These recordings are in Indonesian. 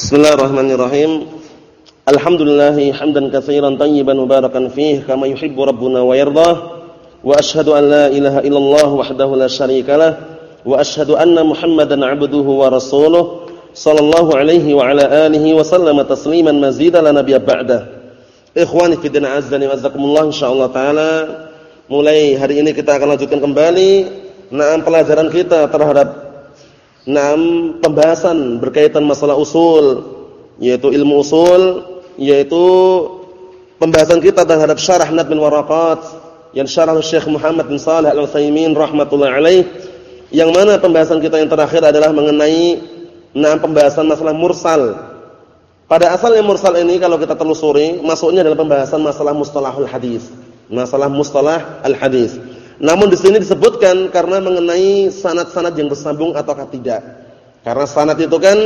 Bismillahirrahmanirrahim. Alhamdulillah hamdan katsiran tayyiban mubarakan fih kama yuhibbu rabbuna wa yardah. Wa ashhadu an la ilaha illallah wahdahu la syarikalah wa ashhadu anna Muhammadan 'abduhu wa rasuluh sallallahu alaihi wa ala alihi wa sallama tasliman mazidan la nabiyya ba'da. Ikhwani fi din azza wa jazakumullah insyaallah taala. Mulai hari ini kita akan lanjutkan kembali na'am pelajaran kita terhadap enam pembahasan berkaitan masalah usul yaitu ilmu usul yaitu pembahasan kita terhadap syarah Nadmil Waraqat yang syarah Syekh Muhammad bin Shalih Al-Utsaimin rahimatullah alaih yang mana pembahasan kita yang terakhir adalah mengenai enam pembahasan masalah mursal. Pada asalnya mursal ini kalau kita telusuri masuknya dalam pembahasan masalah mustalahul hadis. Masalah mustalah al-hadis namun di sini disebutkan karena mengenai sanad-sanad yang bersambung ataukah tidak. Karena sanad itu kan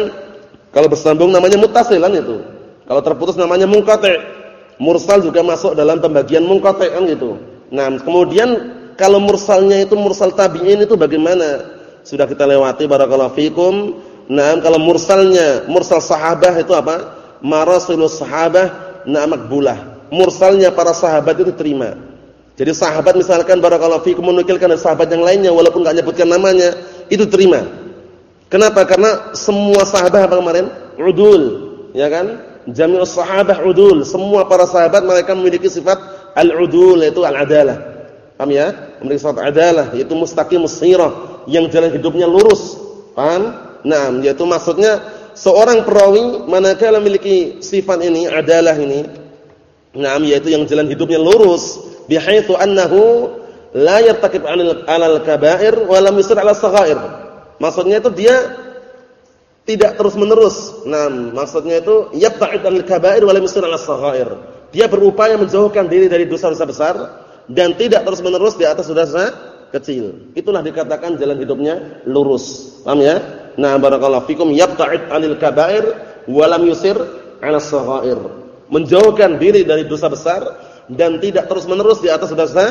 kalau bersambung namanya muttasilan itu. Kalau terputus namanya munqati'. Mursal juga masuk dalam pembagian munqati' kan gitu. Nah, kemudian kalau mursalnya itu mursal tabi'in itu bagaimana? Sudah kita lewati barakallahu fikum. Nah, kalau mursalnya mursal sahabah itu apa? Marasilus sahabah na makbulah. Mursalnya para sahabat itu terima. Jadi sahabat misalkan barakallahu fikum menukilkan sahabat yang lainnya walaupun enggak nyebutkan namanya, itu terima. Kenapa? Karena semua sahabat apa kemarin? Udul, ya kan? Jami'us sahabah udul. Semua para sahabat mereka memiliki sifat al-udul yaitu al-adalah. Paham ya? Memiliki sifat adalah yaitu mustaqimus sirah, yang jalan hidupnya lurus. Paham? Nah, yaitu maksudnya seorang perawi manakala memiliki sifat ini, adalah ini, nah yaitu yang jalan hidupnya lurus bihaitsu annahu la yartakib 'alal kaba'ir wa lam yusir 'ala saghair. Maksudnya itu dia tidak terus-menerus. Nah, maksudnya itu yabta'id 'anil kaba'ir wa lam yusir 'ala saghair. Dia berupaya menjauhkan diri dari dosa-dosa besar dan tidak terus-menerus di atas dosa kecil. Itulah dikatakan jalan hidupnya lurus. Paham ya? Nah, barakallahu fikum yabta'id 'anil kaba'ir wa lam yusir 'ala saghair. Menjauhkan diri dari dosa besar dan tidak terus-menerus di atas dosa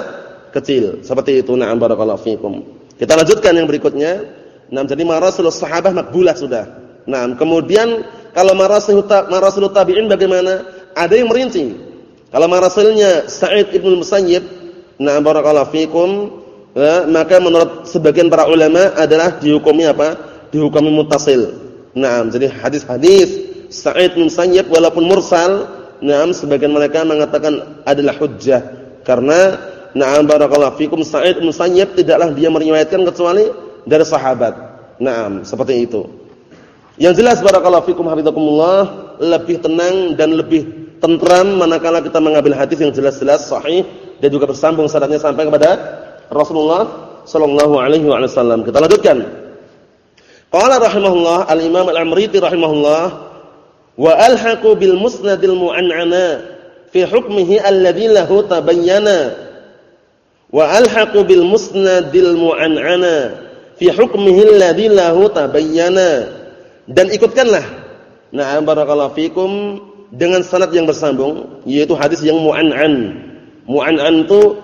kecil. Seperti itu. Na'am barakallahu fikum. Kita lanjutkan yang berikutnya. Nah, jadi marasul sahabah makbulah sudah. Nah, kemudian kalau marasul tabi'in bagaimana? Ada yang merinci. Kalau marasilnya Sa'id Ibnu Musayyib, nah barakallahu fikum, ya, maka menurut sebagian para ulama adalah dihukumi apa? Dihukumi muttasil. Nah, jadi hadis-hadis Sa'id bin Musayyib walaupun mursal Naam sebagian mereka mengatakan adalah hujjah karena na'am barakallahu fikum Sa'id bin tidaklah dia meriwayatkan kecuali dari sahabat. Naam, seperti itu. Yang jelas barakallahu fikum hafizakumullah lebih tenang dan lebih tentram manakala kita mengambil hadis yang jelas-jelas sahih dan juga bersambung sanadnya sampai kepada Rasulullah sallallahu alaihi wasallam. Kita lanjutkan. Qala rahimahullah al-Imam al-Amriti rahimahullah wa alhaqu bil musnadil mu'an'ana fi hukmihi alladhi lahu tabayyana. Wa alhaqu bil musnadil mu'an'ana fi hukmihi alladhi lahu tabayyana. Dan ikutkanlah. Nah barakallahu fikum dengan sanad yang bersambung yaitu hadis yang mu'an'an. Mu'an'an itu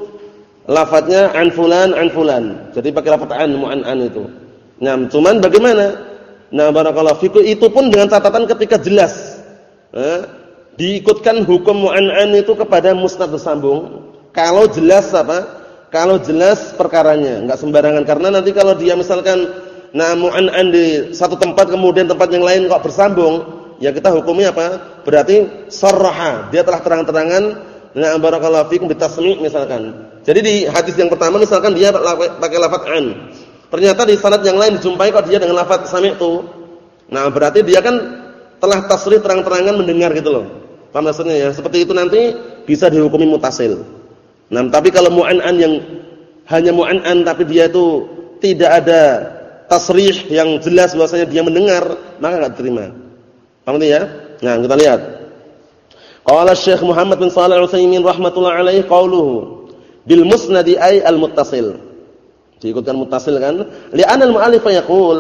lafadznya an fulan an fulan. Jadi pakai lafaz an mu'an'an itu. Nah cuman bagaimana Nah, barakallahu fikum itu pun dengan catatan ketika jelas. Eh, diikutkan hukum mu'an'an itu kepada musnad bersambung. Kalau jelas apa? Kalau jelas perkaranya, enggak sembarangan karena nanti kalau dia misalkan nah mu'an'an di satu tempat kemudian tempat yang lain kok bersambung, ya kita hukumnya apa? Berarti sarraha, dia telah terang-terangan nah barakallahu fikum bitasmi' misalkan. Jadi di hadis yang pertama misalkan dia pakai lafaz an. Ternyata di sanad yang lain dijumpai kok dia dengan lafaz sami'tu. Nah, berarti dia kan telah tasrih terang-terangan mendengar gitu loh. Paham maksudnya ya? Seperti itu nanti bisa dihukumi mutasil. Nah, tapi kalau mu'an'an yang hanya mu'an'an tapi dia itu tidak ada tasrih yang jelas bahwasanya dia mendengar, maka enggak diterima. Paham ya? Nah, kita lihat. Qala Syekh Muhammad bin Shalih Al-Utsaimin rahimatullah alaihi qauluhu bil musnadi ay al muttasil Diikutkan muttasil kan? Li'anna al-mu'allif yaqul,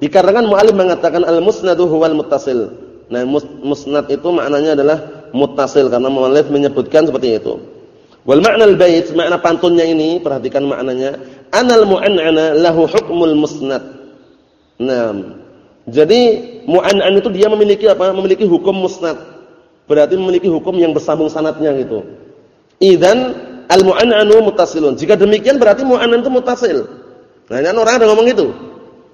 dikarenakan mu'allif mengatakan al-musnadu huwal muttasil. Nah, musnad itu maknanya adalah muttasil karena mu'allif menyebutkan seperti itu. Wal ma'na al-bait, makna pantunnya ini, perhatikan maknanya, anal mu'annana lahu hukmul musnad. Nah, jadi mu'an'an itu dia memiliki apa? Memiliki hukum musnad. Berarti memiliki hukum yang bersambung sanatnya gitu. Idzan al-mu'an'anu muttasilun. Jika demikian berarti mu'an'an itu muttasil. Nah, ini orang ada ngomong gitu.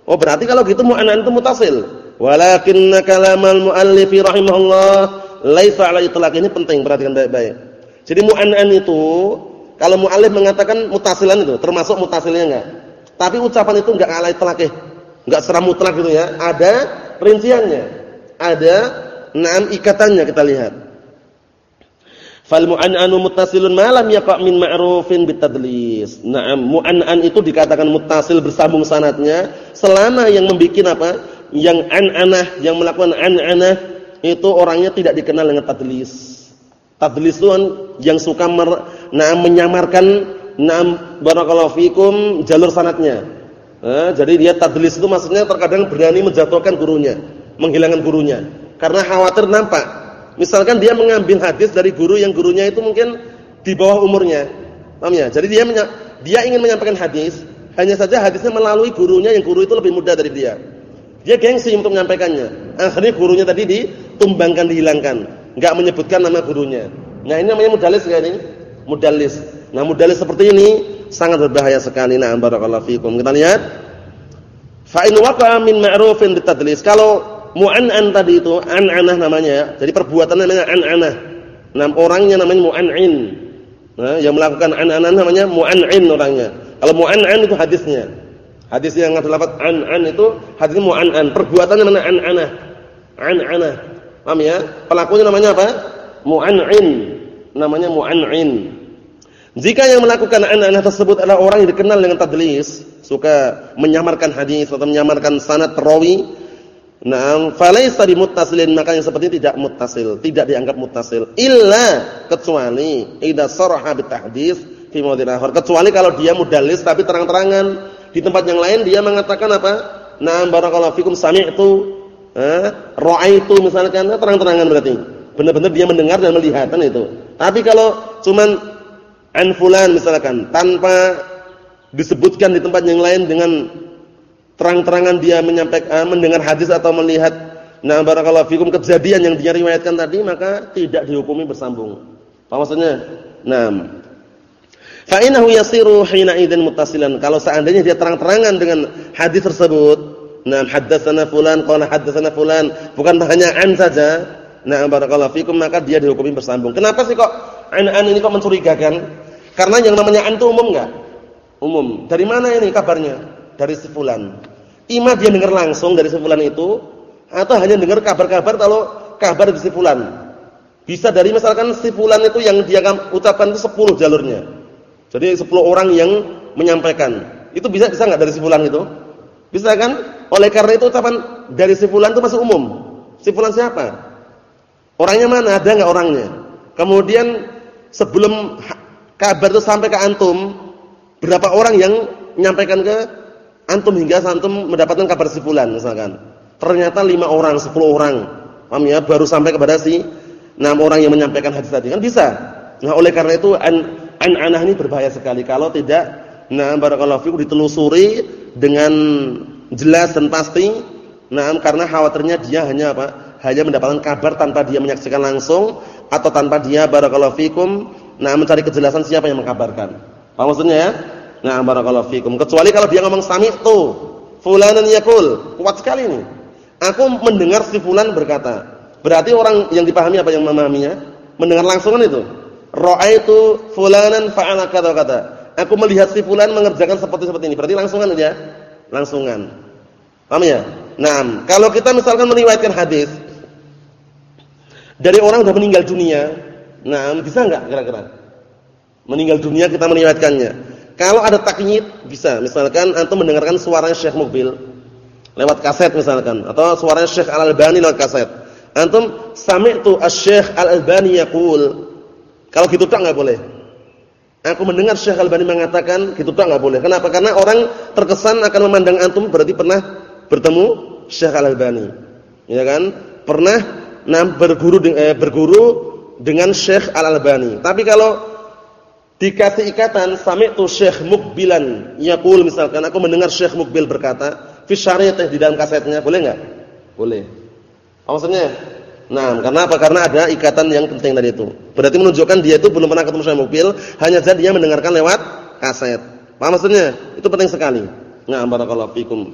Oh, berarti kalau gitu mu'an'an itu muttasil. Walakinna kalamal mu'allifi rahimahullah laisa 'ala itlaq. Ini penting perhatikan baik-baik. Jadi mu'an'an itu kalau mu'allif mengatakan mutasilan itu termasuk mutasilnya enggak? Tapi ucapan itu enggak ala itlaqih. Enggak secara mutlak gitu ya. Ada rinciannya. Ada enam ikatannya kita lihat. Fal mu'an'anu muttasilun ma lam yaqa' min ma'rufin bitadlis. Naam, mu'an'an itu dikatakan muttasil bersambung sanatnya selama yang membikin apa? Yang an-anah, yang melakukan an-anah itu orangnya tidak dikenal dengan tadlis. Tadlis itu kan yang suka mer, nah, menyamarkan naam barakallahu fikum jalur sanatnya. Nah, jadi dia tadlis itu maksudnya terkadang berani menjatuhkan gurunya, menghilangkan gurunya karena khawatir nampak Misalkan dia mengambil hadis dari guru yang gurunya itu mungkin di bawah umurnya. Paham ya? Jadi dia dia ingin menyampaikan hadis, hanya saja hadisnya melalui gurunya yang guru itu lebih muda dari dia. Dia gengsi untuk menyampaikannya. Akhirnya gurunya tadi ditumbangkan, dihilangkan, enggak menyebutkan nama gurunya. Nah, ini namanya mudalis kan ini? Mudalis. Nah, mudalis seperti ini sangat berbahaya sekali. Nah, barakallahu fikum. Kita lihat. Fa in waqa min ma'rufin bitadlis. Kalau mu'an'an tadi itu an-anah namanya. Jadi perbuatan namanya an-anah. Enam orangnya namanya mu'an'in. Nah, yang melakukan an-anah namanya mu'an'in orangnya. Kalau mu'an'an itu hadisnya. Hadis yang ada lafaz an-an itu hadisnya mu'an'an. Perbuatannya namanya an-anah. An-anah. Paham ya? Pelakunya namanya apa? Mu'an'in. Namanya mu'an'in. Jika yang melakukan an-anah tersebut adalah orang yang dikenal dengan tadlis, suka menyamarkan hadis atau menyamarkan sanad perawi, Naam, falaisa bimuttasilin maka yang seperti ini tidak muttasil, tidak dianggap muttasil illa kecuali idza saraha bitahdits fi akhar. Kecuali kalau dia mudallis tapi terang-terangan di tempat yang lain dia mengatakan apa? Naam barakallahu fikum sami'tu, eh, ra'aitu misalkan terang-terangan berarti. Benar-benar dia mendengar dan melihat kan itu. Tapi kalau cuman an fulan misalkan tanpa disebutkan di tempat yang lain dengan terang-terangan dia menyampaikan uh, mendengar hadis atau melihat nah barakallahu fikum kejadian yang dia riwayatkan tadi maka tidak dihukumi bersambung. Apa maksudnya? Naam. Fa innahu yasiru hina idzin muttasilan. Kalau seandainya dia terang-terangan dengan hadis tersebut, nah haddatsana fulan qala haddatsana fulan, bukan hanya an saja. Nah barakallahu fikum maka dia dihukumi bersambung. Kenapa sih kok an-an ini kok mencurigakan? Karena yang namanya an itu umum enggak? Umum. Dari mana ini kabarnya? Dari si fulan. Ima dia dengar langsung dari si fulan itu atau hanya dengar kabar-kabar kalau kabar dari si fulan. Bisa dari misalkan si fulan itu yang dia ucapkan itu 10 jalurnya. Jadi 10 orang yang menyampaikan. Itu bisa bisa enggak dari si fulan itu? Bisa kan? Oleh karena itu ucapan dari si fulan itu masih umum. Si fulan siapa? Orangnya mana? Ada enggak orangnya? Kemudian sebelum kabar itu sampai ke antum, berapa orang yang menyampaikan ke antum hingga antum mendapatkan kabar si misalkan. Ternyata lima orang, sepuluh orang. Paham ya? Baru sampai kepada si enam orang yang menyampaikan hadis tadi. Kan bisa. Nah, oleh karena itu an an-anah ini berbahaya sekali kalau tidak nah barakallahu fikum ditelusuri dengan jelas dan pasti. Nah, karena khawatirnya dia hanya apa? Hanya mendapatkan kabar tanpa dia menyaksikan langsung atau tanpa dia barakallahu fikum nah mencari kejelasan siapa yang mengkabarkan. Paham maksudnya ya? Nah, barakallahu fikum. Kecuali kalau dia ngomong sami'tu fulanan yaqul. Kuat sekali ini. Aku mendengar si fulan berkata. Berarti orang yang dipahami apa yang memahaminya? Mendengar langsungan itu. Ra'aitu fulanan fa'ala kata kata. Aku melihat si fulan mengerjakan seperti seperti ini. Berarti langsungan aja. Langsungan. Paham ya? Nah, kalau kita misalkan meriwayatkan hadis dari orang sudah meninggal dunia, nah bisa enggak kira-kira? Meninggal dunia kita meriwayatkannya. Kalau ada takyid bisa, misalkan antum mendengarkan suaranya Syekh Mukbil lewat kaset misalkan atau suaranya Syekh Al-Albani lewat kaset. Antum sami'tu asy-Syekh Al-Albani yaqul. Kalau gitu tak enggak boleh. Aku mendengar Syekh Al-Albani mengatakan gitu tak enggak boleh. Kenapa? Karena orang terkesan akan memandang antum berarti pernah bertemu Syekh Al-Albani. Ya kan? Pernah nah berguru eh, berguru dengan Syekh Al-Albani. Tapi kalau dikasih ikatan sami'tu Syekh Mukbilan yaqul misalkan aku mendengar Syekh Mukbil berkata fi syariyatih di dalam kasetnya boleh enggak? Boleh. Apa maksudnya? Nah, karena apa? Karena ada ikatan yang penting tadi itu. Berarti menunjukkan dia itu belum pernah ketemu sama mobil, hanya saja dia mendengarkan lewat kaset. Paham maksudnya? Itu penting sekali. Nah, barakallahu fikum.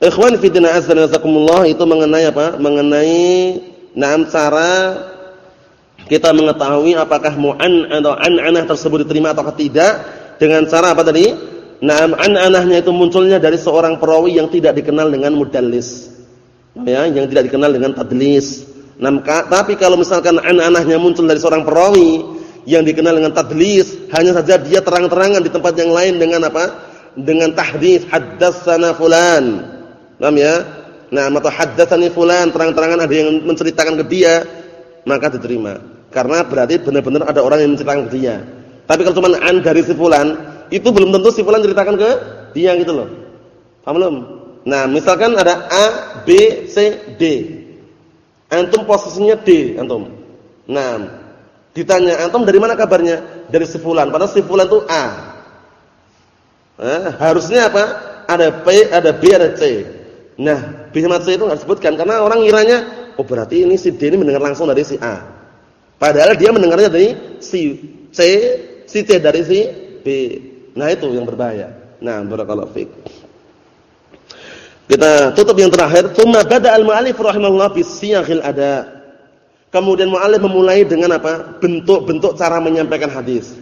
Ikhwan fi din azza itu mengenai apa? Mengenai naam cara kita mengetahui apakah mu'an atau an-anah tersebut diterima atau tidak dengan cara apa tadi? Naam an-anahnya itu munculnya dari seorang perawi yang tidak dikenal dengan mudallis. Ya, yang tidak dikenal dengan tadlis. Nah, tapi kalau misalkan an-anahnya muncul dari seorang perawi yang dikenal dengan tadlis, hanya saja dia terang-terangan di tempat yang lain dengan apa? Dengan tahdits, haddatsana fulan. Paham ya? Nah, atau haddatsani fulan, terang-terangan ada yang menceritakan ke dia, maka diterima. Karena berarti benar-benar ada orang yang menceritakan ke dia. Tapi kalau cuma an dari si fulan, itu belum tentu si fulan ceritakan ke dia gitu loh. Paham belum? Nah, misalkan ada A, B, C, D. Antum posisinya D, antum. Nah, ditanya antum dari mana kabarnya? Dari si fulan. Padahal si fulan itu A. Nah, harusnya apa? Ada P, ada B, ada C. Nah, B sama C itu enggak disebutkan karena orang ngiranya oh berarti ini si D ini mendengar langsung dari si A. Padahal dia mendengarnya dari si C, si C dari si B. Nah, itu yang berbahaya. Nah, barakallahu fiik. Kita tutup yang terakhir, tsumma bada al-mu'allif rahimahullah bi ada. Kemudian mu'allif memulai dengan apa? Bentuk-bentuk cara menyampaikan hadis.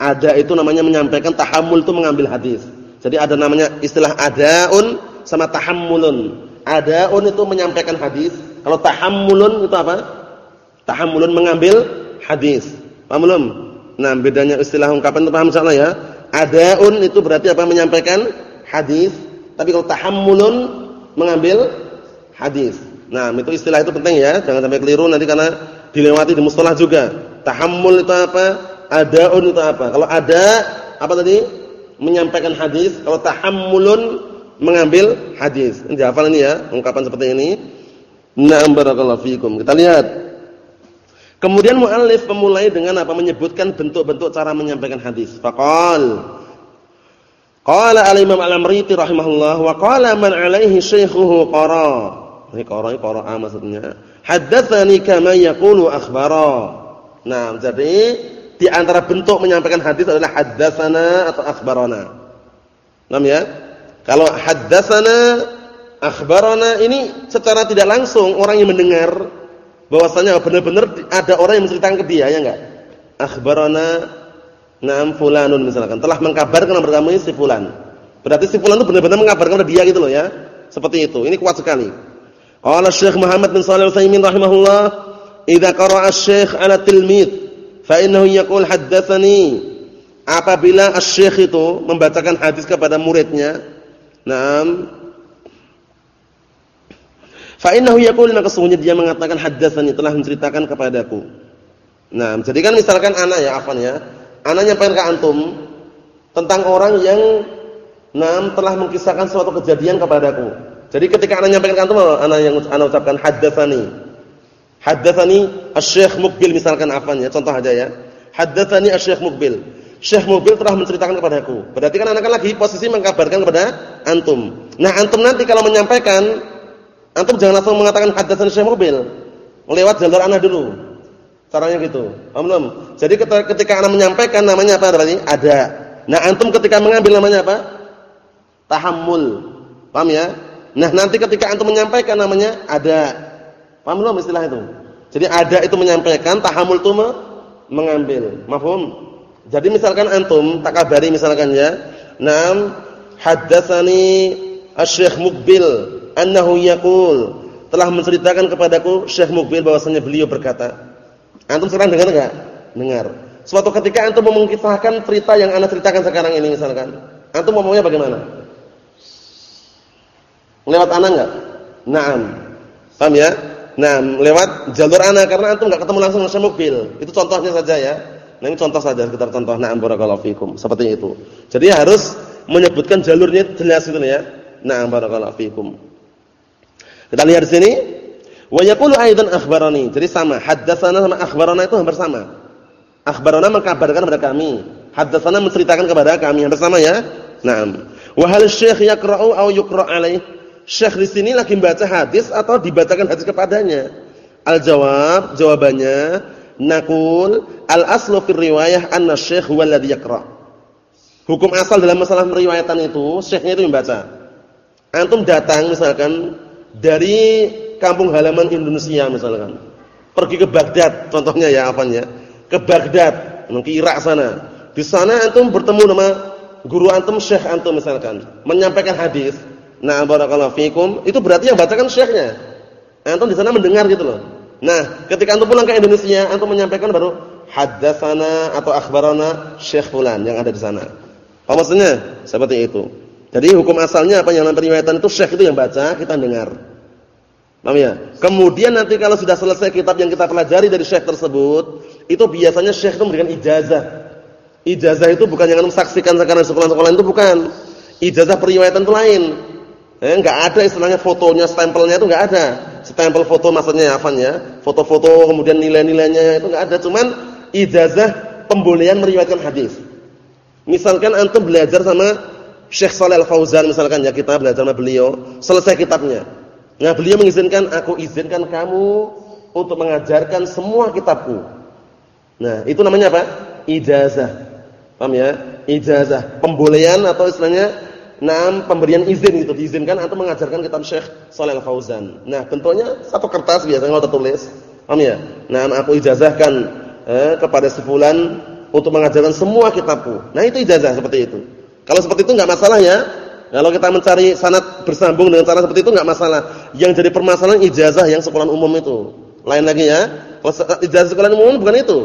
Ada itu namanya menyampaikan tahammul itu mengambil hadis. Jadi ada namanya istilah adaun sama tahammulun. Adaun itu menyampaikan hadis, kalau tahammulun itu apa? Tahammulun mengambil hadis. Paham belum? Nah, bedanya istilah ungkapan itu paham insyaallah ya. Adaun itu berarti apa? Menyampaikan hadis tapi kalau tahammulun mengambil hadis. Nah, itu istilah itu penting ya, jangan sampai keliru nanti karena dilewati di mustalah juga. Tahammul itu apa? Adaun itu apa? Kalau ada apa tadi? Menyampaikan hadis. Kalau tahammulun mengambil hadis. Ini dihafal ini ya, ungkapan seperti ini. Na'am barakallahu fikum. Kita lihat. Kemudian muallif memulai dengan apa? Menyebutkan bentuk-bentuk cara menyampaikan hadis. Faqal Qala al-Imam Al-Amriti rahimahullah wa qala man alaihi syaikhuhu qara. Ini qara ini qara maksudnya. Haddatsani kama yaqulu akhbara. Nah, jadi di antara bentuk menyampaikan hadis adalah haddatsana atau akhbarana. Paham ya? Kalau haddatsana akhbarana ini secara tidak langsung orang yang mendengar bahwasanya benar-benar ada orang yang menceritakan ke dia ya enggak? Akhbarana Naam fulanun misalkan telah mengkabarkan kepada kamu si fulan. Berarti si fulan itu benar-benar mengabarkan kepada dia gitu loh ya. Seperti itu. Ini kuat sekali. Qala Syekh Muhammad bin Shalih Al-Utsaimin rahimahullah, "Idza qara'a asy-syekh 'ala tilmid, fa innahu yaqul haddatsani." Apabila asy-syekh itu membacakan hadis kepada muridnya, naam Fa innahu yaqul maka sesungguhnya dia mengatakan haddatsani telah menceritakan kepadaku. Nah, jadi kan misalkan anak ya, afan ya Ana nyampaikan ke antum tentang orang yang nam telah mengkisahkan suatu kejadian kepadaku. Jadi ketika ana nyampaikan ke antum ana yang ana ucapkan haddatsani. Haddatsani Asy-Syaikh misalkan afan ya, contoh aja ya. Haddatsani Asy-Syaikh. Syekh Muqbil telah menceritakan kepadaku. Berarti kan anak kan lagi posisi mengkabarkan kepada antum. Nah, antum nanti kalau menyampaikan antum jangan langsung mengatakan haddatsani Syekh Muqbil. Lewat jalur anak dulu. Caranya gitu. Paham? Jadi ketika anak menyampaikan namanya apa berarti? Ada. Nah, antum ketika mengambil namanya apa? Tahammul. Paham ya? Nah, nanti ketika antum menyampaikan namanya ada. Paham belum istilah itu? Jadi ada itu menyampaikan, tahammul itu mengambil. Mafhum? Jadi misalkan antum tak kabari misalkan ya, "Nam haddatsani Asy-Syaikh annahu yaqul" telah menceritakan kepadaku Syekh Muqbil bahwasanya beliau berkata Antum sekarang dengar enggak? Dengar. Suatu ketika antum mau mengkisahkan cerita yang ana ceritakan sekarang ini misalkan. Antum ngomongnya bagaimana? Lewat ana enggak? Naam. Paham ya? Nah, lewat jalur ana karena antum enggak ketemu langsung sama mobil. Itu contohnya saja ya. Nah, ini contoh saja sekitar contoh na'am barakallahu fikum. Seperti itu. Jadi harus menyebutkan jalurnya jelas gitu ya. Na'am barakallahu fikum. Kita lihat di sini Wa yaqulu aidan akhbarani. Jadi sama, haddatsana sama akhbarana itu hampir sama. Akhbarana mengkabarkan kepada kami, haddatsana menceritakan kepada kami, hampir sama ya? Naam. Wa hal syekh yaqra'u aw yuqra' alaih? Syekh di sini lagi membaca hadis atau dibacakan hadis kepadanya? Al-jawab, jawabannya naqul al-aslu fi riwayah anna syekh huwa alladhi yaqra. Hukum asal dalam masalah meriwayatkan itu, syekhnya itu membaca. Antum datang misalkan dari kampung halaman Indonesia misalkan. Pergi ke Baghdad contohnya ya apanya? Ke Baghdad, ke Irak sana. Di sana antum bertemu sama guru antum syekh antum misalkan, menyampaikan hadis. Nah, barakallahu fikum, itu berarti yang bacakan syekhnya. Antum di sana mendengar gitu loh. Nah, ketika antum pulang ke Indonesia, antum menyampaikan baru haddatsana atau akhbarana syekh fulan yang ada di sana. Apa maksudnya? Seperti itu. Jadi hukum asalnya apa yang namanya periwayatan itu syekh itu yang baca, kita dengar. Paham ya? Kemudian nanti kalau sudah selesai kitab yang kita pelajari dari syekh tersebut, itu biasanya syekh itu memberikan ijazah. Ijazah itu bukan yang antum saksikan sekarang sekolah-sekolah itu bukan. Ijazah periwayatan itu lain. Eh, enggak ada istilahnya fotonya, stempelnya itu enggak ada. Stempel foto maksudnya apa ya? Foto-foto kemudian nilai-nilainya itu enggak ada, cuman ijazah pembolehan meriwayatkan hadis. Misalkan antum belajar sama Syekh Shalal Al-Fauzan misalkan ya kita belajar sama beliau, selesai kitabnya. Nah, beliau mengizinkan aku izinkan kamu untuk mengajarkan semua kitabku. Nah, itu namanya apa? Ijazah. Paham ya? Ijazah, pembolehan atau istilahnya Nah, pemberian izin gitu, diizinkan atau mengajarkan kitab Syekh Shalal Fauzan. Nah, bentuknya satu kertas biasanya kalau tertulis. Paham ya? Nah, aku ijazahkan eh, kepada sebulan untuk mengajarkan semua kitabku. Nah, itu ijazah seperti itu. Kalau seperti itu enggak masalah ya. Kalau kita mencari sanad bersambung dengan cara seperti itu enggak masalah. Yang jadi permasalahan ijazah yang sekolah umum itu. Lain lagi ya. Kalau ijazah sekolah umum bukan itu.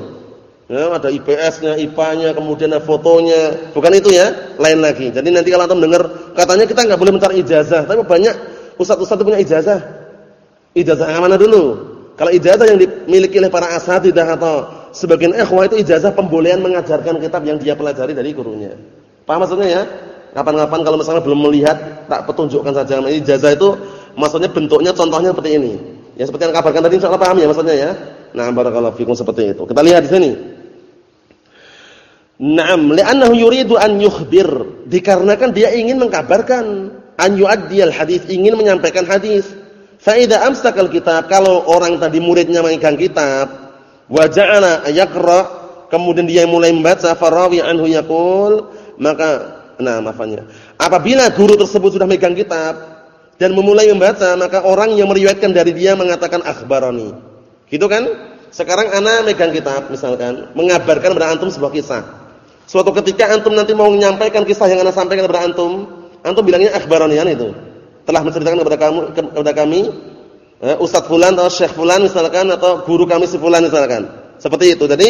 Ya, ada IPS-nya, IPA-nya, kemudian ada fotonya. Bukan itu ya, lain lagi. Jadi nanti kalau antum dengar katanya kita nggak boleh mencari ijazah, tapi banyak ustaz-ustaz punya ijazah. Ijazah yang mana dulu? Kalau ijazah yang dimiliki oleh para asatidah atau sebagian ikhwah itu ijazah pembolehan mengajarkan kitab yang dia pelajari dari gurunya. Paham maksudnya ya? Kapan-kapan kalau misalnya belum melihat, tak petunjukkan saja. Ijazah itu maksudnya bentuknya contohnya seperti ini. Ya seperti yang kabarkan tadi insyaallah paham ya maksudnya ya. Nah, barakallahu fikum seperti itu. Kita lihat di sini. Naam, li'annahu yuridu an yukhbir. Dikarenakan dia ingin mengkabarkan an yu'addiyal hadis, ingin menyampaikan hadis. Fa idza amsakal kitab, kalau orang tadi muridnya memegang kitab, wa ja'ala yaqra, kemudian dia mulai membaca farawi anhu yaqul, maka nah maafnya. Apabila guru tersebut sudah megang kitab dan memulai membaca, maka orang yang meriwayatkan dari dia mengatakan akhbarani. Gitu kan? Sekarang ana megang kitab misalkan, mengabarkan kepada antum sebuah kisah. Suatu ketika antum nanti mau menyampaikan kisah yang anda sampaikan kepada antum, antum bilangnya akhbaranian itu. Telah menceritakan kepada kamu kepada kami eh, Ustaz fulan atau Syekh fulan misalkan atau guru kami si fulan misalkan. Seperti itu. Jadi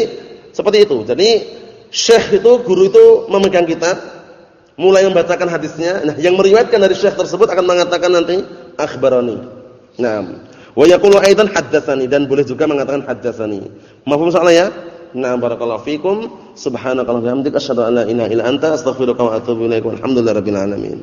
seperti itu. Jadi Syekh itu guru itu memegang kitab mulai membacakan hadisnya. Nah, yang meriwayatkan dari Syekh tersebut akan mengatakan nanti akhbarani. Nah, wa yaqulu aidan haddatsani dan boleh juga mengatakan haddatsani. Mafhum soalnya ya? Nah, barakallahu fikum. Subhanakallahumma wa bihamdika asyhadu an la ilaha illa anta astaghfiruka wa atubu ilaik. Walhamdulillahirabbil alamin.